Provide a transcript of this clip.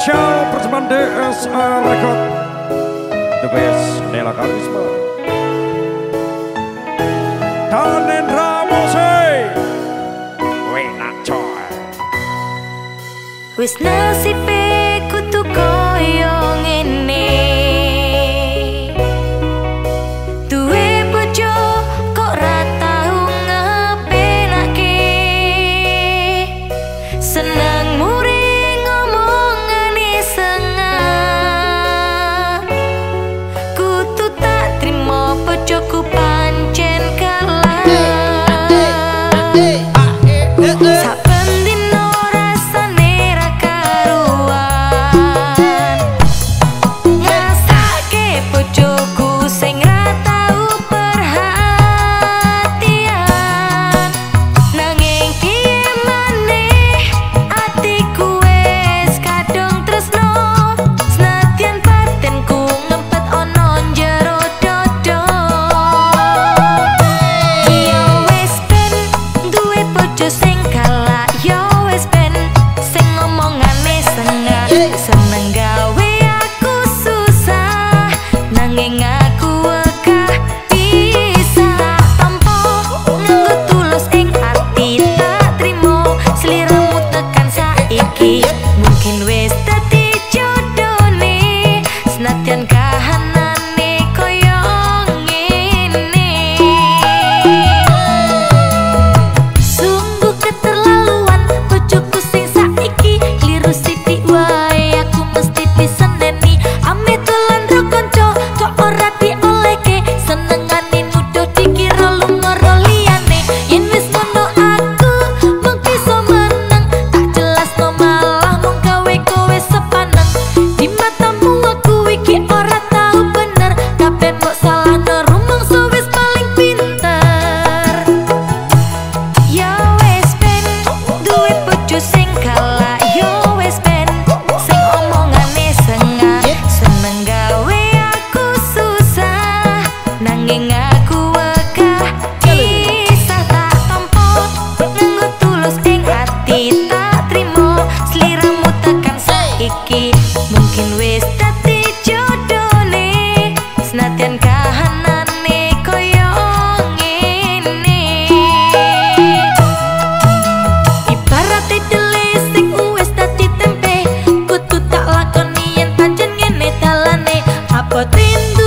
spesial persembahan DSA Record The Best Nela Karisma Dan Endra Wena Wis nasibnya Ne talane apa tindak